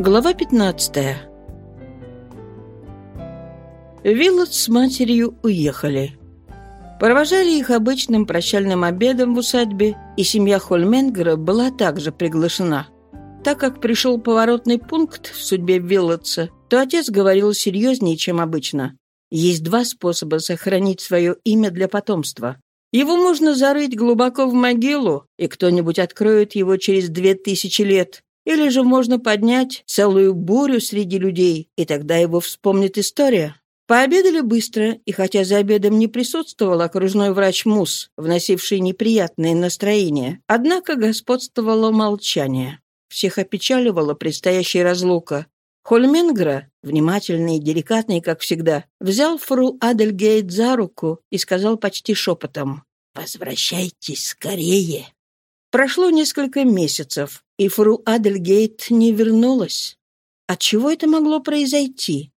Глава 15 Виллот с матерью уехали. Провожали их обычным прощальным обедом в усадьбе, и семья Хольменгера была также приглашена. Так как пришел поворотный пункт в судьбе Виллотса, то отец говорил серьезнее, чем обычно. Есть два способа сохранить свое имя для потомства. Его можно зарыть глубоко в могилу, и кто-нибудь откроет его через две тысячи лет, или же можно поднять целую бурю среди людей, и тогда его вспомнит история. Пообедали быстро, и хотя за обедом не присутствовал окружной врач Мус, вносивший неприятное настроение, однако господствовало молчание. Всех опечаливала предстоящая разлука. Хольменгра, внимательный и деликатный, как всегда, взял фру Адельгейт за руку и сказал почти шепотом «Возвращайтесь скорее». Прошло несколько месяцев, и фру Адельгейт не вернулась. От чего это могло произойти?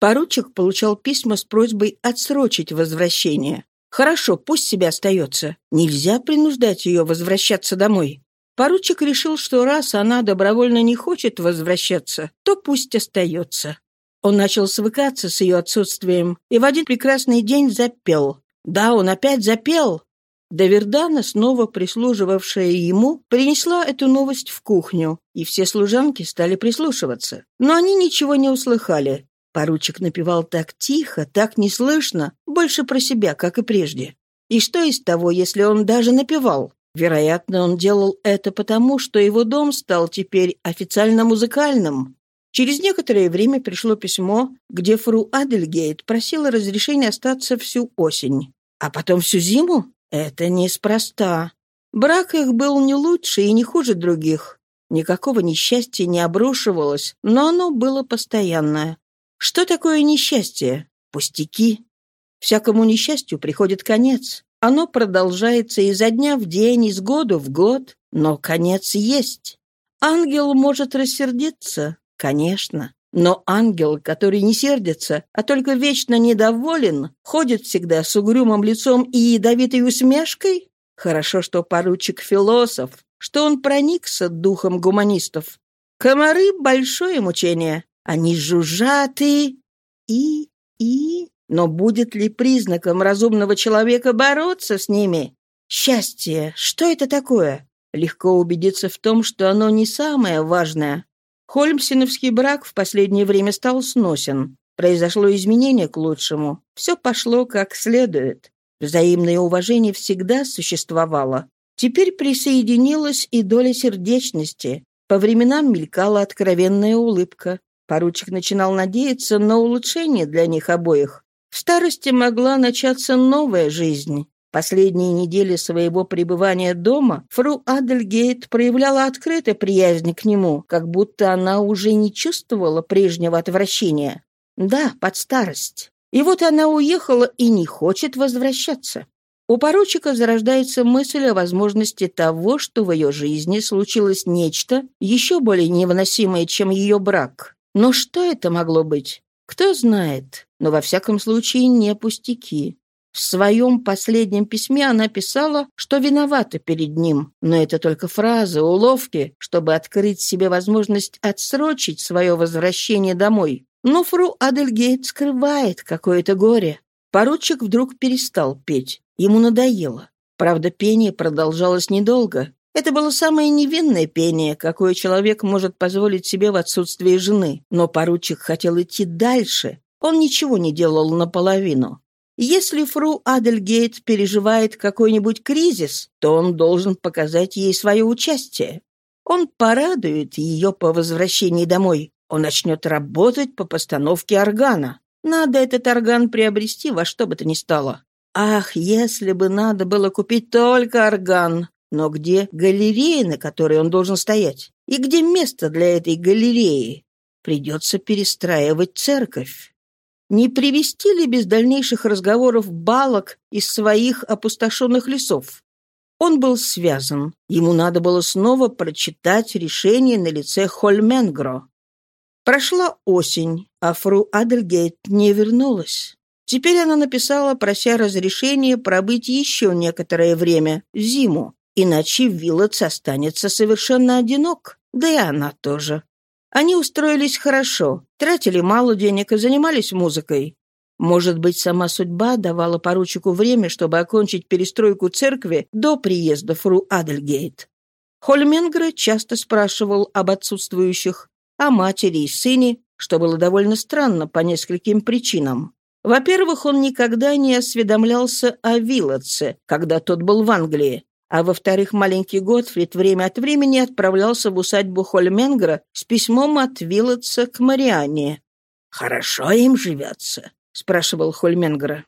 Поручик получал письма с просьбой отсрочить возвращение. Хорошо, пусть себе остается. Нельзя принуждать ее возвращаться домой. Поручик решил, что раз она добровольно не хочет возвращаться, то пусть остается. Он начал свыкаться с ее отсутствием и в один прекрасный день запел. Да, он опять запел. Давердана, снова прислуживавшая ему, принесла эту новость в кухню, и все служанки стали прислушиваться. Но они ничего не услыхали. Поручик напевал так тихо, так неслышно, больше про себя, как и прежде. И что из того, если он даже напевал? Вероятно, он делал это потому, что его дом стал теперь официально музыкальным. Через некоторое время пришло письмо, где фру Адельгейт просила разрешения остаться всю осень. А потом всю зиму? Это неспроста. Брак их был не лучше и не хуже других. Никакого несчастья не обрушивалось, но оно было постоянное. Что такое несчастье? Пустяки. Всякому несчастью приходит конец. Оно продолжается изо дня в день, из года в год, но конец есть. Ангел может рассердиться, конечно. Но ангел, который не сердится, а только вечно недоволен, ходит всегда с угрюмым лицом и ядовитой усмешкой? Хорошо, что поручик философ, что он проникся духом гуманистов. Комары — большое мучение. Они жужжат и... и... и... Но будет ли признаком разумного человека бороться с ними? Счастье, что это такое? Легко убедиться в том, что оно не самое важное. Хольмсиновский брак в последнее время стал сносен. Произошло изменение к лучшему. Все пошло как следует. Взаимное уважение всегда существовало. Теперь присоединилась и доля сердечности. По временам мелькала откровенная улыбка. Поручик начинал надеяться на улучшение для них обоих. В старости могла начаться новая жизнь. Последние недели своего пребывания дома фру Адельгейт проявляла открытую приязнь к нему, как будто она уже не чувствовала прежнего отвращения. Да, под старость. И вот она уехала и не хочет возвращаться. У поручика зарождается мысль о возможности того, что в ее жизни случилось нечто еще более невыносимое, чем ее брак. Но что это могло быть? Кто знает, но во всяком случае не пустяки. В своем последнем письме она писала, что виновата перед ним, но это только фразы, уловки, чтобы открыть себе возможность отсрочить свое возвращение домой. Но фру Адельгейт скрывает какое-то горе. Поручик вдруг перестал петь. Ему надоело. Правда, пение продолжалось недолго. Это было самое невинное пение, какое человек может позволить себе в отсутствии жены. Но поручик хотел идти дальше. Он ничего не делал наполовину. Если фру Адельгейт переживает какой-нибудь кризис, то он должен показать ей свое участие. Он порадует ее по возвращении домой. Он начнет работать по постановке органа. Надо этот орган приобрести во что бы то ни стало. Ах, если бы надо было купить только орган! Но где галерея, на которой он должен стоять? И где место для этой галереи? Придется перестраивать церковь. Не привести ли без дальнейших разговоров балок из своих опустошенных лесов? Он был связан. Ему надо было снова прочитать решение на лице Хольменгро. Прошла осень, а фру Адельгейт не вернулась. Теперь она написала, прося разрешения пробыть еще некоторое время, зиму, иначе Виллотс останется совершенно одинок, да и она тоже. Они устроились хорошо, тратили мало денег и занимались музыкой. Может быть, сама судьба давала поручику время, чтобы окончить перестройку церкви до приезда фру Адельгейт. Хольменгре часто спрашивал об отсутствующих, о матери и сыне, что было довольно странно по нескольким причинам. Во-первых, он никогда не осведомлялся о Вилотце, когда тот был в Англии, а во-вторых, маленький Готфрид время от времени отправлялся в усадьбу Хольменгра с письмом от Вилотца к Мариане. «Хорошо им живется», — спрашивал Хольменгра.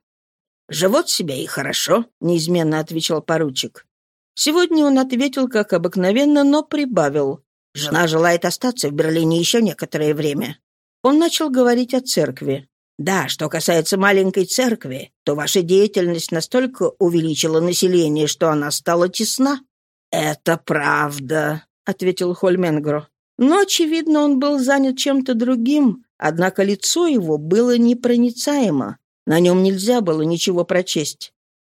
«Живут себе и хорошо», — неизменно отвечал поручик. Сегодня он ответил, как обыкновенно, но прибавил. «Жена желает остаться в Берлине еще некоторое время». Он начал говорить о церкви. «Да, что касается маленькой церкви, то ваша деятельность настолько увеличила население, что она стала тесна». «Это правда», — ответил Хольменгро. Но, очевидно, он был занят чем-то другим, однако лицо его было непроницаемо. На нем нельзя было ничего прочесть.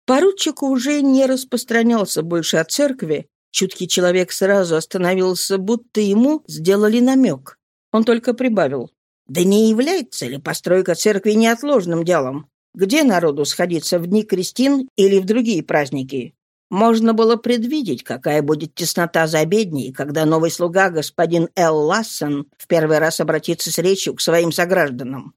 Поручик уже не распространялся больше о церкви. Чуткий человек сразу остановился, будто ему сделали намек. Он только прибавил. «Да не является ли постройка церкви неотложным делом? Где народу сходиться в дни крестин или в другие праздники? Можно было предвидеть, какая будет теснота за обедней, когда новый слуга, господин Эл Лассен, в первый раз обратится с речью к своим согражданам.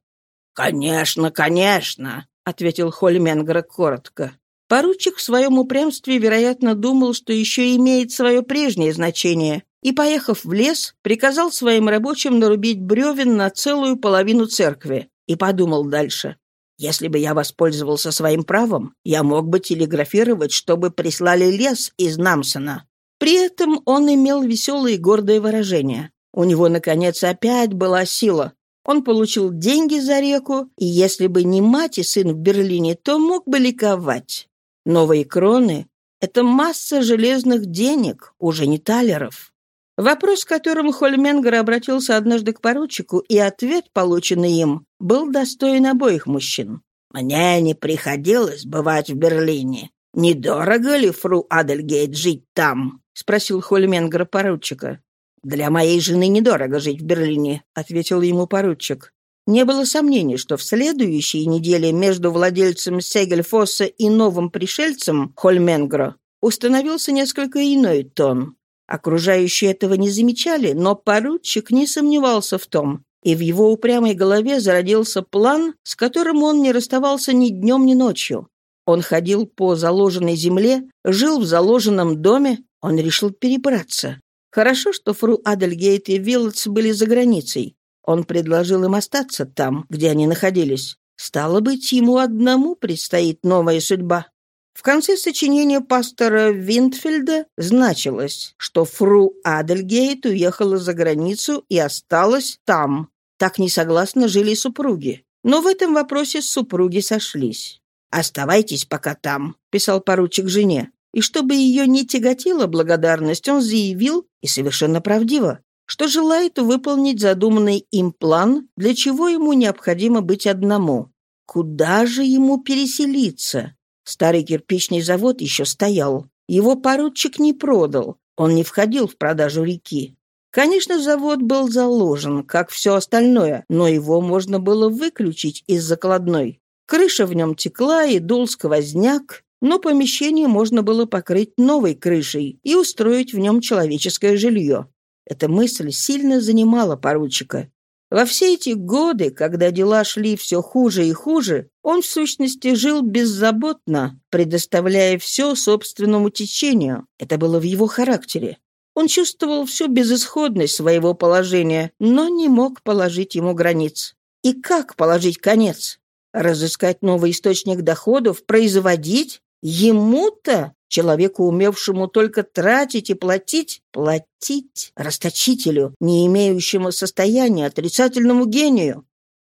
«Конечно, конечно», — ответил Хольменгра коротко. Поручик в своем упрямстве, вероятно, думал, что еще имеет свое прежнее значение, и, поехав в лес, приказал своим рабочим нарубить бревен на целую половину церкви, и подумал дальше. «Если бы я воспользовался своим правом, я мог бы телеграфировать, чтобы прислали лес из Намсона». При этом он имел веселое и гордое выражение. У него, наконец, опять была сила. Он получил деньги за реку, и если бы не мать и сын в Берлине, то мог бы ликовать. Новые кроны — это масса железных денег, уже не талеров. Вопрос, которым Хольменгер обратился однажды к поручику, и ответ, полученный им, был достоин обоих мужчин. «Мне не приходилось бывать в Берлине. Недорого ли, фру Адельгейт, жить там?» — спросил Хольменгер поручика. «Для моей жены недорого жить в Берлине», — ответил ему поручик. Не было сомнений, что в следующей неделе между владельцем Сегельфосса и новым пришельцем Хольменгро установился несколько иной тон. Окружающие этого не замечали, но поручик не сомневался в том, и в его упрямой голове зародился план, с которым он не расставался ни днем, ни ночью. Он ходил по заложенной земле, жил в заложенном доме, он решил перебраться. Хорошо, что фру Адельгейт и Виллотс были за границей. Он предложил им остаться там, где они находились. Стало быть, ему одному предстоит новая судьба. В конце сочинения пастора Винтфельда значилось, что фру Адельгейт уехала за границу и осталась там. Так несогласно жили супруги. Но в этом вопросе супруги сошлись. «Оставайтесь пока там», — писал поручик жене. И чтобы ее не тяготила благодарность, он заявил, и совершенно правдиво, что желает выполнить задуманный им план, для чего ему необходимо быть одному. Куда же ему переселиться? Старый кирпичный завод еще стоял. Его поручик не продал. Он не входил в продажу реки. Конечно, завод был заложен, как все остальное, но его можно было выключить из закладной. Крыша в нем текла и дул сквозняк, но помещение можно было покрыть новой крышей и устроить в нем человеческое жилье. Эта мысль сильно занимала поручика. Во все эти годы, когда дела шли все хуже и хуже, он в сущности жил беззаботно, предоставляя все собственному течению. Это было в его характере. Он чувствовал всю безысходность своего положения, но не мог положить ему границ. И как положить конец? Разыскать новый источник доходов, производить? Ему-то, человеку, умевшему только тратить и платить, платить расточителю, не имеющему состояния, отрицательному гению.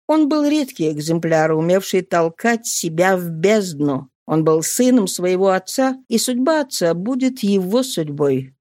Он был редкий экземпляр, умевший толкать себя в бездну. Он был сыном своего отца, и судьба отца будет его судьбой.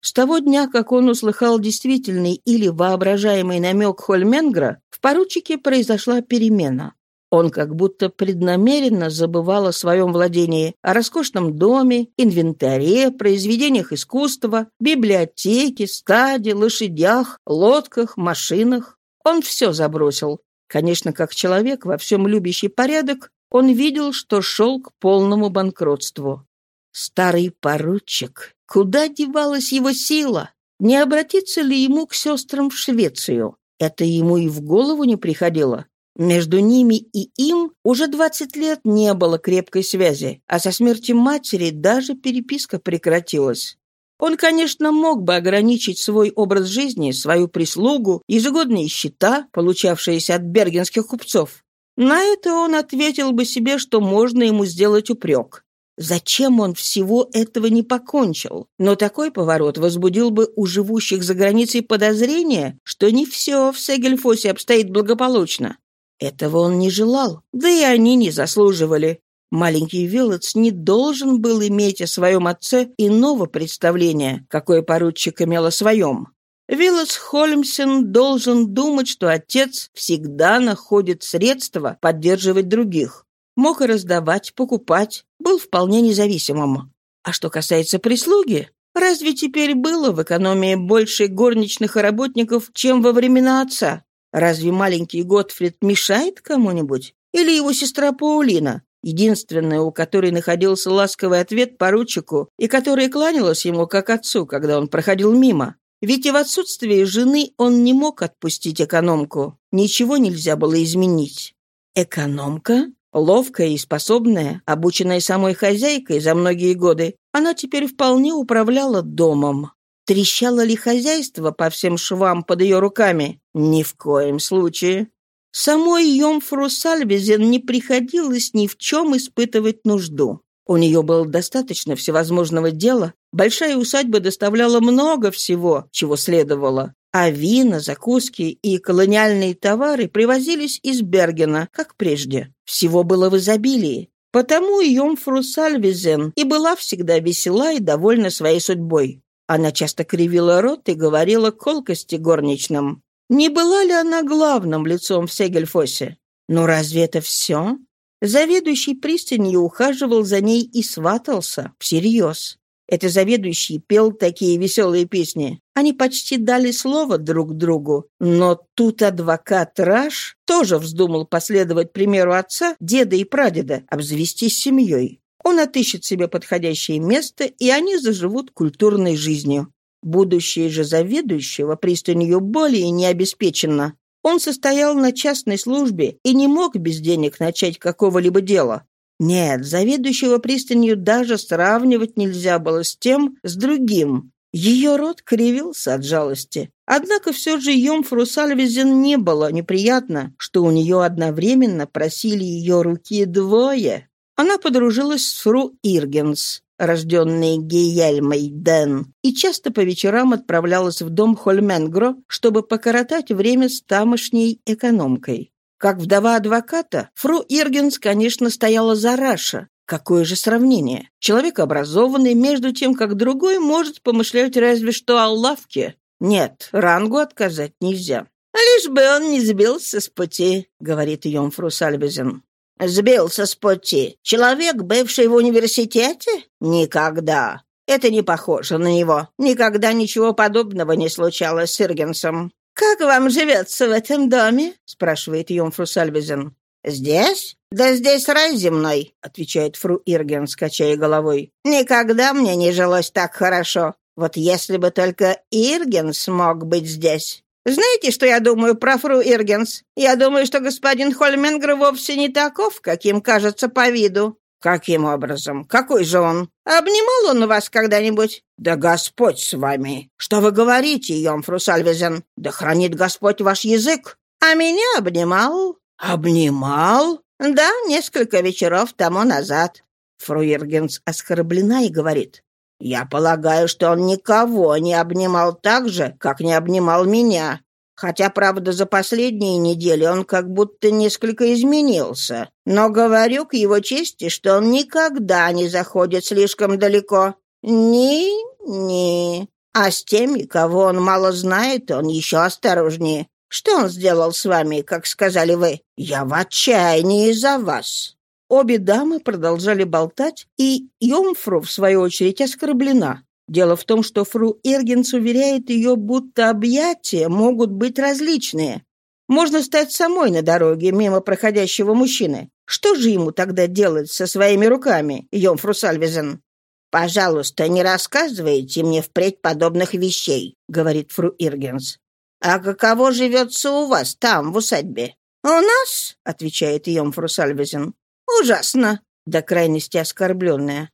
С того дня, как он услыхал действительный или воображаемый намек Хольменгра, в поручике произошла перемена. Он как будто преднамеренно забывал о своем владении, о роскошном доме, инвентаре, произведениях искусства, библиотеке, стаде, лошадях, лодках, машинах. Он все забросил. Конечно, как человек, во всем любящий порядок, он видел, что шел к полному банкротству. Старый поручик. Куда девалась его сила? Не обратиться ли ему к сестрам в Швецию? Это ему и в голову не приходило. Между ними и им уже 20 лет не было крепкой связи, а со смертью матери даже переписка прекратилась. Он, конечно, мог бы ограничить свой образ жизни, свою прислугу, ежегодные счета, получавшиеся от бергенских купцов. На это он ответил бы себе, что можно ему сделать упрек. Зачем он всего этого не покончил? Но такой поворот возбудил бы у живущих за границей подозрение, что не все в Сегельфосе обстоит благополучно. Этого он не желал, да и они не заслуживали. Маленький Виллотс не должен был иметь о своем отце иного представления, какое поручик имел о своем. Виллотс Холмсен должен думать, что отец всегда находит средства поддерживать других. Мог и раздавать, покупать, был вполне независимым. А что касается прислуги, разве теперь было в экономии больше горничных и работников, чем во времена отца? Разве маленький Готфрид мешает кому-нибудь? Или его сестра Паулина, единственная, у которой находился ласковый ответ поручику и которая кланялась ему как отцу, когда он проходил мимо? Ведь и в отсутствии жены он не мог отпустить экономку. Ничего нельзя было изменить. Экономка? Ловкая и способная, обученная самой хозяйкой за многие годы, она теперь вполне управляла домом. Трещало ли хозяйство по всем швам под ее руками? Ни в коем случае. Самой Йомфру Сальвизен не приходилось ни в чем испытывать нужду. У нее было достаточно всевозможного дела, большая усадьба доставляла много всего, чего следовало. А вина, закуски и колониальные товары привозились из Бергена, как прежде. Всего было в изобилии. Потому Йомфру Сальвизен и была всегда весела и довольна своей судьбой. Она часто кривила рот и говорила колкости горничным. Не была ли она главным лицом в Сегельфосе? Но разве это все? Заведующий пристанью ухаживал за ней и сватался всерьез. Это заведующий пел такие веселые песни. Они почти дали слово друг другу. Но тут адвокат Раш тоже вздумал последовать примеру отца, деда и прадеда, обзавестись семьей. Он отыщет себе подходящее место, и они заживут культурной жизнью. Будущее же заведующего пристанью более не обеспечено. Он состоял на частной службе и не мог без денег начать какого-либо дела. Нет, заведующего пристанью даже сравнивать нельзя было с тем, с другим. Ее рот кривился от жалости. Однако все же Йомфру Сальвизен не было неприятно, что у нее одновременно просили ее руки двое. Она подружилась с фру Иргенс, рожденной Гейельмой Ден, и часто по вечерам отправлялась в дом Хольменгро, чтобы покоротать время с тамошней экономкой. Как вдова адвоката, фру Иргенс, конечно, стояла за Раша. Какое же сравнение? Человек образованный, между тем, как другой, может помышлять разве что о лавке. Нет, рангу отказать нельзя. «Лишь бы он не сбился с пути», — говорит Йомфру Сальбезен. Сбился с пути. Человек, бывший в университете? Никогда. Это не похоже на него. Никогда ничего подобного не случалось с Иргенсом. «Как вам живется в этом доме?» — спрашивает Йомфру Сальвизен. «Здесь? Да здесь рай земной», — отвечает фру Ирген, скачая головой. «Никогда мне не жилось так хорошо. Вот если бы только Ирген смог быть здесь». Знаете, что я думаю про фру Иргенс? Я думаю, что господин Хольменгер вовсе не таков, каким кажется по виду». «Каким образом? Какой же он? Обнимал он вас когда-нибудь?» «Да Господь с вами! Что вы говорите, Йомфру Сальвезен? Да хранит Господь ваш язык!» «А меня обнимал». «Обнимал?» «Да, несколько вечеров тому назад». Фру Иргенс оскорблена и говорит. Я полагаю, что он никого не обнимал так же, как не обнимал меня. Хотя, правда, за последние недели он как будто несколько изменился. Но говорю к его чести, что он никогда не заходит слишком далеко. Ни-ни. А с теми, кого он мало знает, он еще осторожнее. Что он сделал с вами, как сказали вы? Я в отчаянии из-за вас». Обе дамы продолжали болтать, и Йомфру, в свою очередь, оскорблена. Дело в том, что фру Эргенс уверяет ее, будто объятия могут быть различные. Можно стать самой на дороге мимо проходящего мужчины. Что же ему тогда делать со своими руками, Йомфру Сальвизен? «Пожалуйста, не рассказывайте мне впредь подобных вещей», — говорит фру Иргенс. «А каково живется у вас там, в усадьбе?» «У нас?» — отвечает Йомфру Сальвизен. «Ужасно!» — до крайности оскорбленная.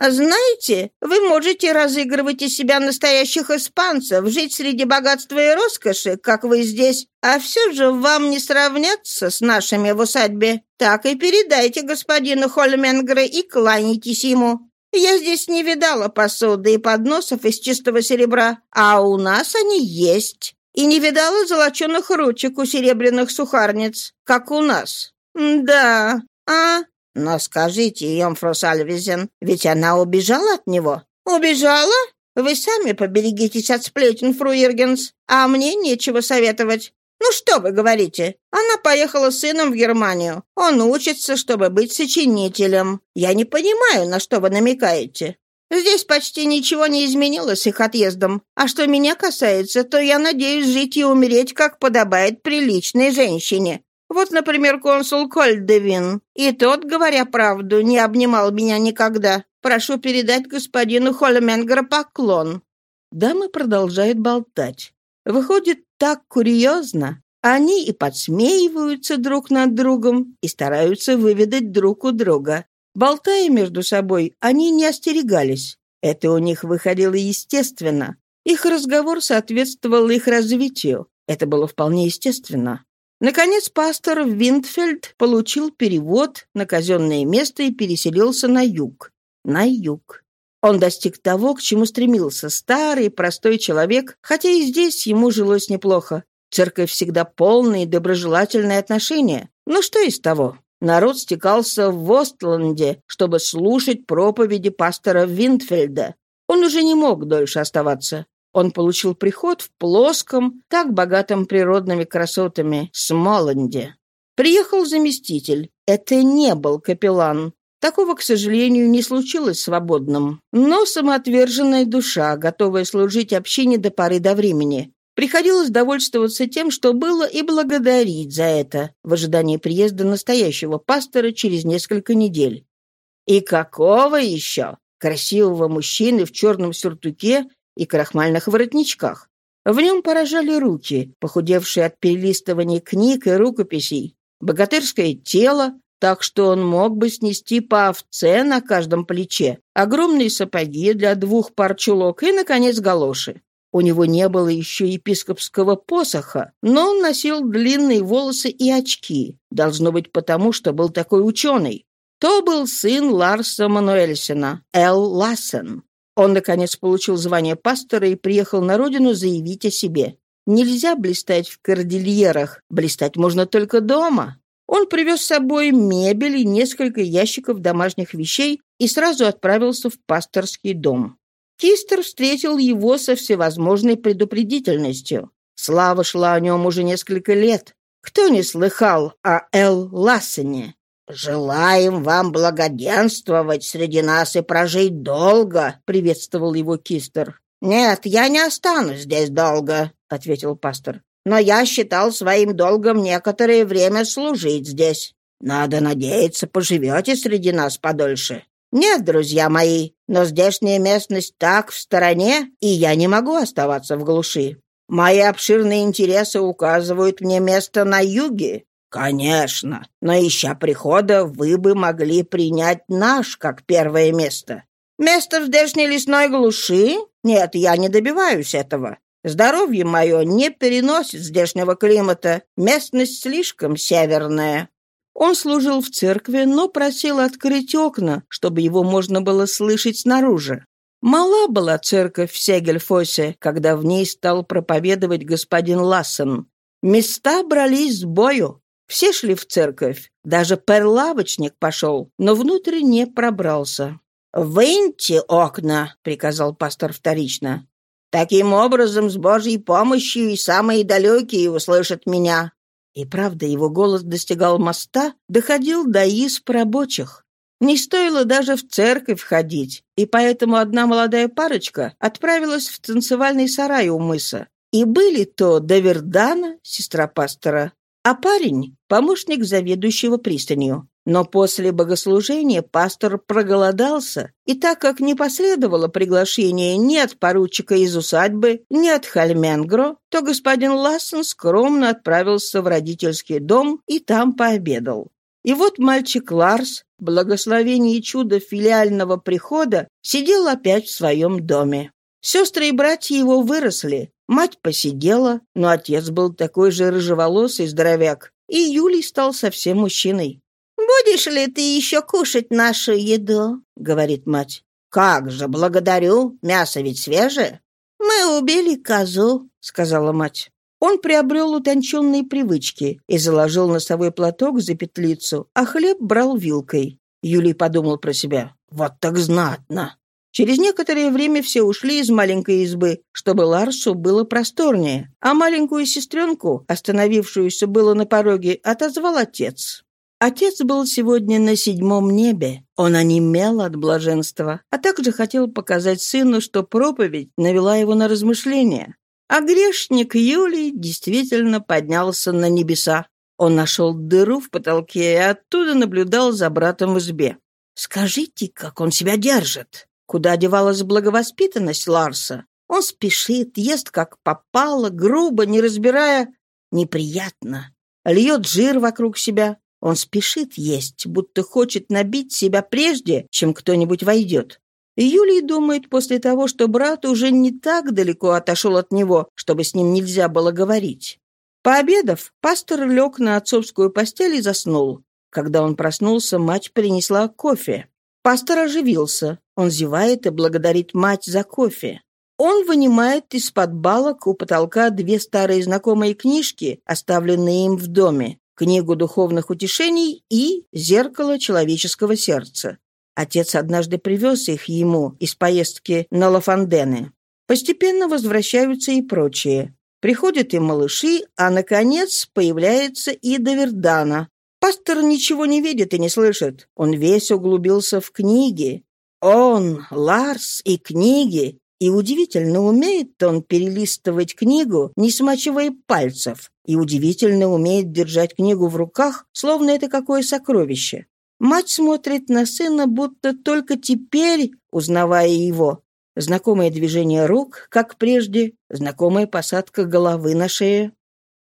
А знаете, вы можете разыгрывать из себя настоящих испанцев, жить среди богатства и роскоши, как вы здесь, а все же вам не сравняться с нашими в усадьбе. Так и передайте господину Хольменгре и кланяйтесь ему. Я здесь не видала посуды и подносов из чистого серебра, а у нас они есть. И не видала золоченых ручек у серебряных сухарниц, как у нас. Да, а но скажите, Йомфру Сальвизен, ведь она убежала от него? Убежала? Вы сами поберегитесь от сплетен, фру Иргенс, а мне нечего советовать. Ну что вы говорите? Она поехала с сыном в Германию. Он учится, чтобы быть сочинителем. Я не понимаю, на что вы намекаете. Здесь почти ничего не изменилось с их отъездом. А что меня касается, то я надеюсь жить и умереть, как подобает приличной женщине. Вот, например, консул Кольдевин. И тот, говоря правду, не обнимал меня никогда. Прошу передать господину Холменгера поклон». Дамы продолжают болтать. Выходит так курьезно. Они и подсмеиваются друг над другом, и стараются выведать друг у друга. Болтая между собой, они не остерегались. Это у них выходило естественно. Их разговор соответствовал их развитию. Это было вполне естественно. Наконец пастор Виндфельд получил перевод на казенное место и переселился на юг. На юг. Он достиг того, к чему стремился старый, простой человек, хотя и здесь ему жилось неплохо. Церковь всегда полные доброжелательные отношения. Но что из того? Народ стекался в Остланде, чтобы слушать проповеди пастора Виндфельда. Он уже не мог дольше оставаться. Он получил приход в плоском, так богатом природными красотами, Смоланде. Приехал заместитель. Это не был капеллан. Такого, к сожалению, не случилось свободным. Но самоотверженная душа, готовая служить общине до поры до времени. Приходилось довольствоваться тем, что было, и благодарить за это, в ожидании приезда настоящего пастора через несколько недель. И какого еще? Красивого мужчины в черном сюртуке и крахмальных воротничках. В нем поражали руки, похудевшие от перелистывания книг и рукописей, богатырское тело, так что он мог бы снести по овце на каждом плече, огромные сапоги для двух пар чулок и, наконец, галоши. У него не было еще епископского посоха, но он носил длинные волосы и очки. Должно быть потому, что был такой ученый. То был сын Ларса Мануэльсена, Эл Лассен. Он, наконец, получил звание пастора и приехал на родину заявить о себе. Нельзя блистать в кордильерах, блистать можно только дома. Он привез с собой мебель и несколько ящиков домашних вещей и сразу отправился в пасторский дом. Кистер встретил его со всевозможной предупредительностью. Слава шла о нем уже несколько лет. Кто не слыхал о Эл Лассене? «Желаем вам благоденствовать среди нас и прожить долго», — приветствовал его Кистер. «Нет, я не останусь здесь долго», — ответил пастор. «Но я считал своим долгом некоторое время служить здесь. Надо надеяться, поживете среди нас подольше. Нет, друзья мои, но здешняя местность так в стороне, и я не могу оставаться в глуши. Мои обширные интересы указывают мне место на юге, «Конечно, но ища прихода вы бы могли принять наш как первое место. Место в здешней лесной глуши? Нет, я не добиваюсь этого. Здоровье мое не переносит здешнего климата. Местность слишком северная». Он служил в церкви, но просил открыть окна, чтобы его можно было слышать снаружи. Мала была церковь в Сегельфосе, когда в ней стал проповедовать господин Лассен. Места брались с бою. Все шли в церковь. Даже перлавочник пошел, но внутрь не пробрался. «Выньте окна», — приказал пастор вторично. Таким образом, с Божьей помощью и самые далекие услышат меня». И правда, его голос достигал моста, доходил до исп рабочих. Не стоило даже в церковь ходить, и поэтому одна молодая парочка отправилась в танцевальный сарай у мыса. И были то Давердана, сестра пастора, а парень — помощник заведующего пристанью. Но после богослужения пастор проголодался, и так как не последовало приглашение ни от поручика из усадьбы, ни от Хальменгро, то господин Лассен скромно отправился в родительский дом и там пообедал. И вот мальчик Ларс, благословение и чудо филиального прихода, сидел опять в своем доме. Сестры и братья его выросли, мать посидела, но отец был такой же рыжеволосый здоровяк, и Юлий стал совсем мужчиной. «Будешь ли ты еще кушать нашу еду?» — говорит мать. «Как же, благодарю, мясо ведь свежее». «Мы убили козу», — сказала мать. Он приобрел утонченные привычки и заложил носовой платок за петлицу, а хлеб брал вилкой. Юлий подумал про себя. «Вот так знатно!» Через некоторое время все ушли из маленькой избы, чтобы Ларсу было просторнее, а маленькую сестренку, остановившуюся было на пороге, отозвал отец. Отец был сегодня на седьмом небе. Он онемел от блаженства, а также хотел показать сыну, что проповедь навела его на размышления. А грешник Юлий действительно поднялся на небеса. Он нашел дыру в потолке и оттуда наблюдал за братом в избе. «Скажите, как он себя держит? Куда девалась благовоспитанность Ларса? Он спешит, ест как попало, грубо, не разбирая. Неприятно. Льет жир вокруг себя, он спешит есть, будто хочет набить себя прежде, чем кто-нибудь войдет. Юлий думает после того, что брат уже не так далеко отошел от него, чтобы с ним нельзя было говорить. Пообедав, пастор лег на отцовскую постель и заснул. Когда он проснулся, мать принесла кофе. Пастор оживился. Он зевает и благодарит мать за кофе. Он вынимает из-под балок у потолка две старые знакомые книжки, оставленные им в доме книгу духовных утешений и «Зеркало человеческого сердца». Отец однажды привез их ему из поездки на Лафандены. Постепенно возвращаются и прочие. Приходят и малыши, а, наконец, появляется и Давердана. Пастор ничего не видит и не слышит. Он весь углубился в книги. Он, Ларс и книги и удивительно умеет он перелистывать книгу, не смачивая пальцев, и удивительно умеет держать книгу в руках, словно это какое сокровище. Мать смотрит на сына, будто только теперь, узнавая его. Знакомое движение рук, как прежде, знакомая посадка головы на шее.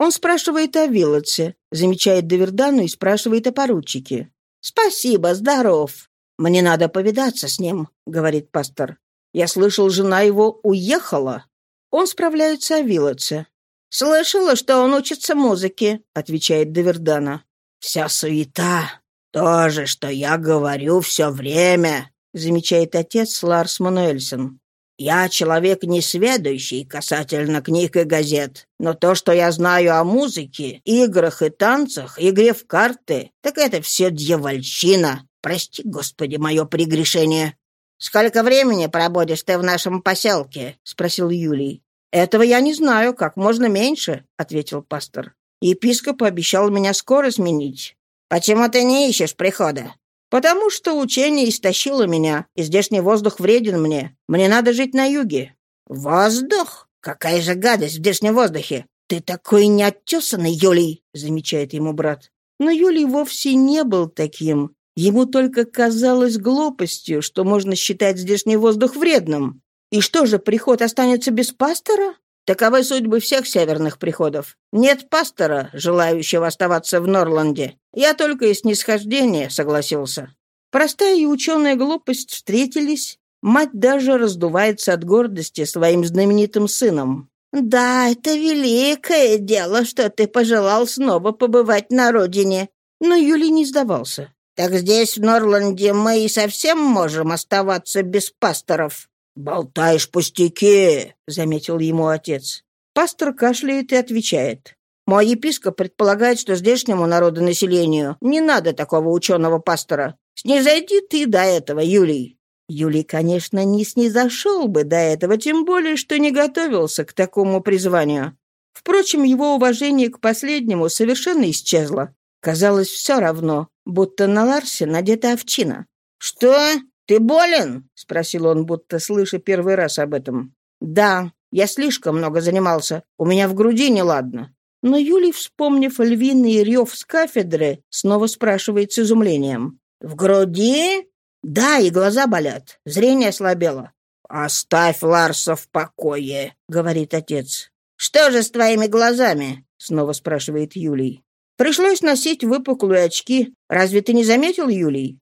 Он спрашивает о Вилотсе, замечает Довердану и спрашивает о поручике. «Спасибо, здоров. Мне надо повидаться с ним», — говорит пастор. Я слышал, жена его уехала. Он справляется о Вилотце. «Слышала, что он учится музыке», — отвечает Довердана. «Вся суета. То же, что я говорю все время», — замечает отец Ларс Мануэльсон. «Я человек несведущий касательно книг и газет, но то, что я знаю о музыке, играх и танцах, игре в карты, так это все дьявольщина. Прости, Господи, мое прегрешение. «Сколько времени пробудешь ты в нашем поселке?» — спросил Юлий. «Этого я не знаю, как можно меньше», — ответил пастор. «Епископ обещал меня скоро сменить». «Почему ты не ищешь прихода?» «Потому что учение истощило меня, и здешний воздух вреден мне. Мне надо жить на юге». «Воздух? Какая же гадость в здешнем воздухе! Ты такой неоттесанный, Юлий!» — замечает ему брат. Но Юлий вовсе не был таким. Ему только казалось глупостью, что можно считать здешний воздух вредным. И что же, приход останется без пастора? Таковы судьбы всех северных приходов. Нет пастора, желающего оставаться в Норланде. Я только из снисхождения согласился. Простая и ученая глупость встретились. Мать даже раздувается от гордости своим знаменитым сыном. «Да, это великое дело, что ты пожелал снова побывать на родине». Но Юлий не сдавался. Так здесь, в Норланде, мы и совсем можем оставаться без пасторов». «Болтаешь пустяки», — заметил ему отец. Пастор кашляет и отвечает. «Мой епископ предполагает, что здешнему народонаселению не надо такого ученого пастора. Снизойди ты до этого, Юлий». Юлий, конечно, не снизошел бы до этого, тем более, что не готовился к такому призванию. Впрочем, его уважение к последнему совершенно исчезло. Казалось, все равно, будто на Ларсе надета овчина. «Что? Ты болен?» — спросил он, будто слыша первый раз об этом. «Да, я слишком много занимался. У меня в груди неладно». Но Юлий, вспомнив львиный рев с кафедры, снова спрашивает с изумлением. «В груди?» «Да, и глаза болят. Зрение ослабело». «Оставь Ларса в покое», — говорит отец. «Что же с твоими глазами?» — снова спрашивает Юлий. «Пришлось носить выпуклые очки. Разве ты не заметил, Юлий?»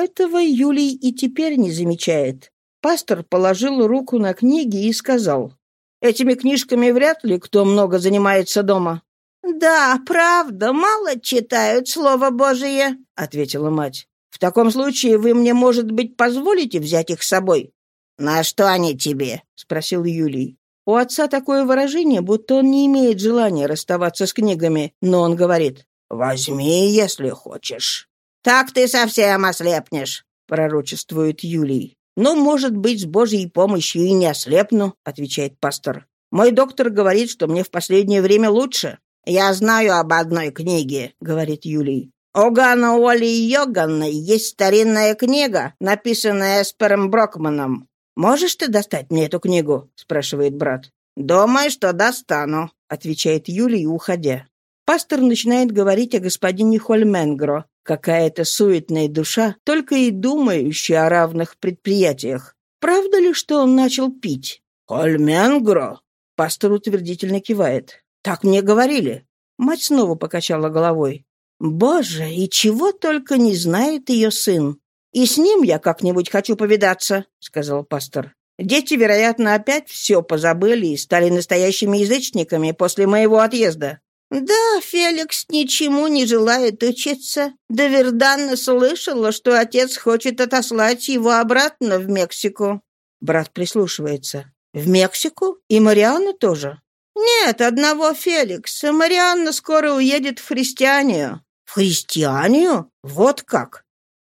Этого Юлий и теперь не замечает. Пастор положил руку на книги и сказал, «Этими книжками вряд ли кто много занимается дома». «Да, правда, мало читают Слово Божие», — ответила мать. «В таком случае вы мне, может быть, позволите взять их с собой?» «На что они тебе?» — спросил Юлий. У отца такое выражение, будто он не имеет желания расставаться с книгами, но он говорит «Возьми, если хочешь». «Так ты совсем ослепнешь», — пророчествует Юлий. «Ну, может быть, с Божьей помощью и не ослепну», — отвечает пастор. «Мой доктор говорит, что мне в последнее время лучше». «Я знаю об одной книге», — говорит Юлий. «У Гана Оли Йоганна есть старинная книга, написанная Эспером Брокманом. Можешь ты достать мне эту книгу?» — спрашивает брат. «Думаю, что достану», — отвечает Юлий, уходя. Пастор начинает говорить о господине Хольменгро, какая-то суетная душа, только и думающая о равных предприятиях. Правда ли, что он начал пить? «Хольменгро?» Пастор утвердительно кивает. «Так мне говорили». Мать снова покачала головой. «Боже, и чего только не знает ее сын. И с ним я как-нибудь хочу повидаться», — сказал пастор. «Дети, вероятно, опять все позабыли и стали настоящими язычниками после моего отъезда. «Да, Феликс ничему не желает учиться. Доверданна слышала, что отец хочет отослать его обратно в Мексику». Брат прислушивается. «В Мексику? И Марианну тоже?» «Нет, одного Феликса. Марианна скоро уедет в Христианию». «В Христианию? Вот как!»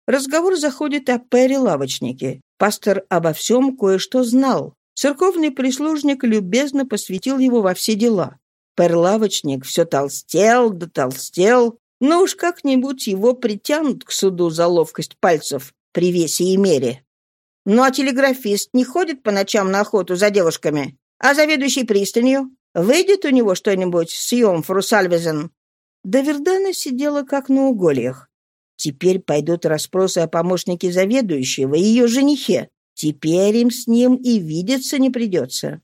Разговор заходит о Перри-лавочнике. Пастор обо всем кое-что знал. Церковный прислужник любезно посвятил его во все дела. Перлавочник все толстел да толстел, но уж как-нибудь его притянут к суду за ловкость пальцев при весе и мере. Ну а телеграфист не ходит по ночам на охоту за девушками, а заведующий пристанью? Выйдет у него что-нибудь с Йомфру Сальвезен? Давердана сидела как на угольях. Теперь пойдут расспросы о помощнике заведующего и ее женихе. Теперь им с ним и видеться не придется.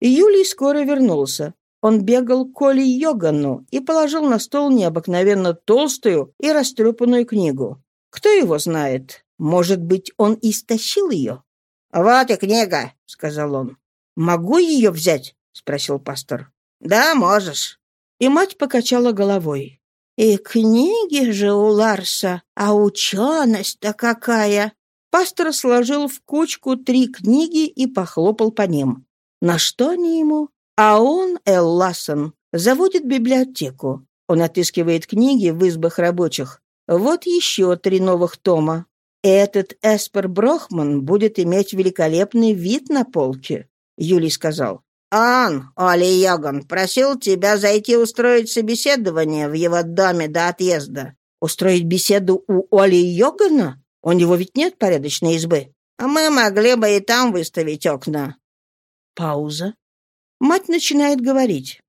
Юлий скоро вернулся. Он бегал к Коле Йогану и положил на стол необыкновенно толстую и растрепанную книгу. Кто его знает? Может быть, он истощил ее? «Вот и книга», — сказал он. «Могу ее взять?» — спросил пастор. «Да, можешь». И мать покачала головой. «И книги же у Ларса, а ученость-то какая!» Пастор сложил в кучку три книги и похлопал по ним. На что они ему? А он, Эл Лассен, заводит библиотеку. Он отыскивает книги в избах рабочих. Вот еще три новых тома. Этот Эспер Брохман будет иметь великолепный вид на полке, Юлий сказал. «Он, Оли Йоган, просил тебя зайти устроить собеседование в его доме до отъезда». «Устроить беседу у Оли Йогана? У него ведь нет порядочной избы». «А мы могли бы и там выставить окна». Пауза. Мать начинает говорить.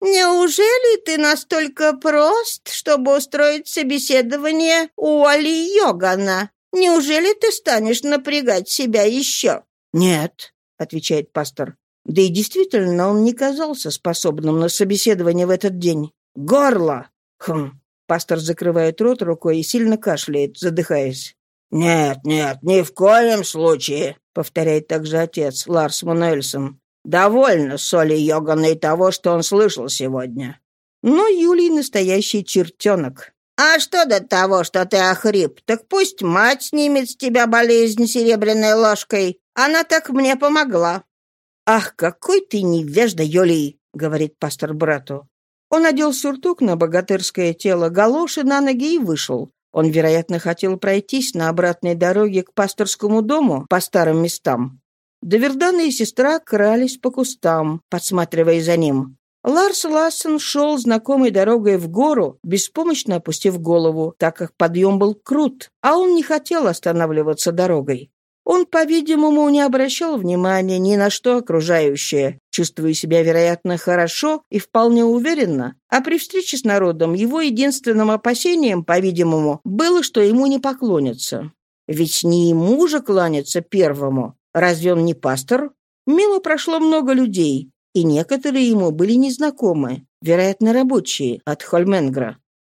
«Неужели ты настолько прост, чтобы устроить собеседование у Али Йогана? Неужели ты станешь напрягать себя еще?» «Нет», — отвечает пастор. Да и действительно, он не казался способным на собеседование в этот день. «Горло!» «Хм». Пастор закрывает рот рукой и сильно кашляет, задыхаясь. «Нет, нет, ни в коем случае», — повторяет также отец Ларс Мануэльсон. Довольно соли Йогана и того, что он слышал сегодня. Но Юлий настоящий чертенок. «А что до того, что ты охрип? Так пусть мать снимет с тебя болезнь серебряной ложкой. Она так мне помогла». «Ах, какой ты невежда, Юлий!» — говорит пастор брату. Он надел сюртук на богатырское тело, галоши на ноги и вышел. Он, вероятно, хотел пройтись на обратной дороге к пасторскому дому по старым местам. Довердана и сестра крались по кустам, подсматривая за ним. Ларс Лассен шел знакомой дорогой в гору, беспомощно опустив голову, так как подъем был крут, а он не хотел останавливаться дорогой. Он, по-видимому, не обращал внимания ни на что окружающее, чувствуя себя, вероятно, хорошо и вполне уверенно, а при встрече с народом его единственным опасением, по-видимому, было, что ему не поклонятся. Ведь не ему же кланяться первому. Разве он не пастор? Мимо прошло много людей, и некоторые ему были незнакомы, вероятно, рабочие от Хольменгра.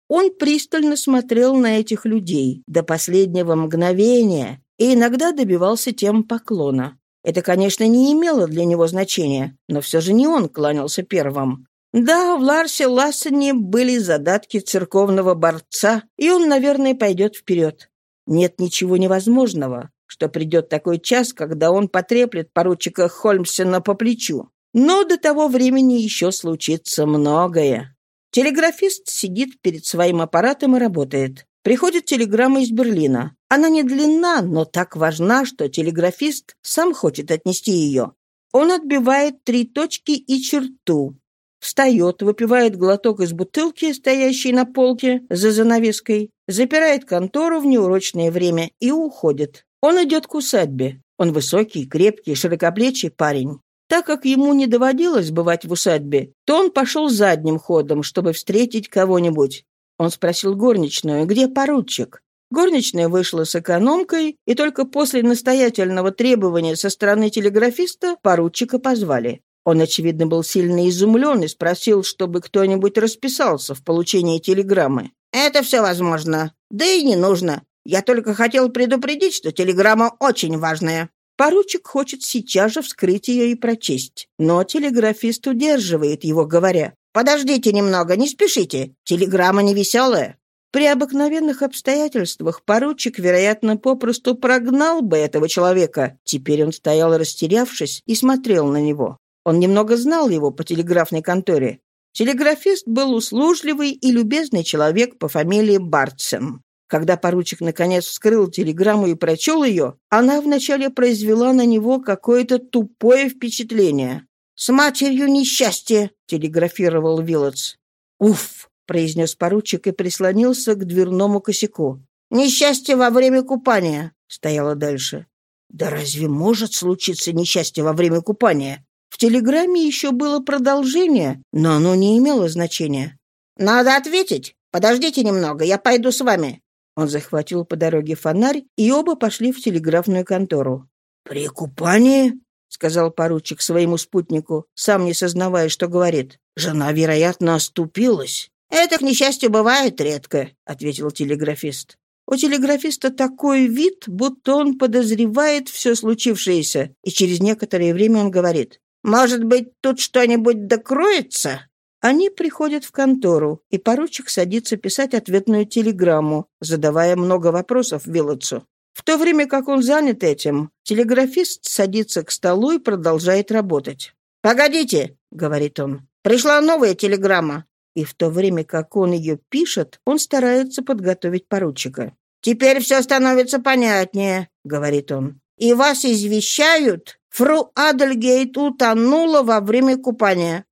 Он пристально смотрел на этих людей до последнего мгновения, и иногда добивался тем поклона. Это, конечно, не имело для него значения, но все же не он кланялся первым. Да, в Ларсе Лассене были задатки церковного борца, и он, наверное, пойдет вперед. Нет ничего невозможного, что придет такой час, когда он потреплет поручика Хольмсена по плечу. Но до того времени еще случится многое. Телеграфист сидит перед своим аппаратом и работает. Приходит телеграмма из Берлина. Она не длинна, но так важна, что телеграфист сам хочет отнести ее. Он отбивает три точки и черту. Встает, выпивает глоток из бутылки, стоящей на полке за занавеской, запирает контору в неурочное время и уходит. Он идет к усадьбе. Он высокий, крепкий, широкоплечий парень. Так как ему не доводилось бывать в усадьбе, то он пошел задним ходом, чтобы встретить кого-нибудь. Он спросил горничную, где поручик. Горничная вышла с экономкой, и только после настоятельного требования со стороны телеграфиста поручика позвали. Он, очевидно, был сильно изумлен и спросил, чтобы кто-нибудь расписался в получении телеграммы. «Это все возможно. Да и не нужно. Я только хотел предупредить, что телеграмма очень важная». Поручик хочет сейчас же вскрыть ее и прочесть. Но телеграфист удерживает его, говоря, «Подождите немного, не спешите. Телеграмма не веселая». При обыкновенных обстоятельствах поручик, вероятно, попросту прогнал бы этого человека. Теперь он стоял растерявшись и смотрел на него. Он немного знал его по телеграфной конторе. Телеграфист был услужливый и любезный человек по фамилии Бартсен. Когда поручик наконец вскрыл телеграмму и прочел ее, она вначале произвела на него какое-то тупое впечатление. «С матерью несчастье!» — телеграфировал Вилотс. «Уф!» — произнес поручик и прислонился к дверному косяку. «Несчастье во время купания!» — стояло дальше. «Да разве может случиться несчастье во время купания?» В телеграмме еще было продолжение, но оно не имело значения. «Надо ответить. Подождите немного, я пойду с вами». Он захватил по дороге фонарь, и оба пошли в телеграфную контору. «При купании?» — сказал поручик своему спутнику, сам не сознавая, что говорит. «Жена, вероятно, оступилась». «Это, к несчастью, бывает редко», — ответил телеграфист. У телеграфиста такой вид, будто он подозревает все случившееся, и через некоторое время он говорит, «Может быть, тут что-нибудь докроется?» Они приходят в контору, и поручик садится писать ответную телеграмму, задавая много вопросов Виллотсу. В то время как он занят этим, телеграфист садится к столу и продолжает работать. «Погодите», — говорит он, — «пришла новая телеграмма». И в то время как он ее пишет, он старается подготовить поручика. «Теперь все становится понятнее», — говорит он. «И вас извещают, фру Адельгейт утонула во время купания».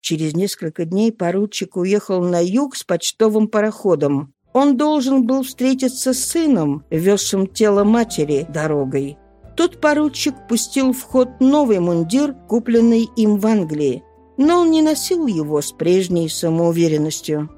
Через несколько дней поручик уехал на юг с почтовым пароходом. Он должен был встретиться с сыном, везшим тело матери дорогой. Тот поручик пустил в ход новый мундир, купленный им в Англии, но он не носил его с прежней самоуверенностью.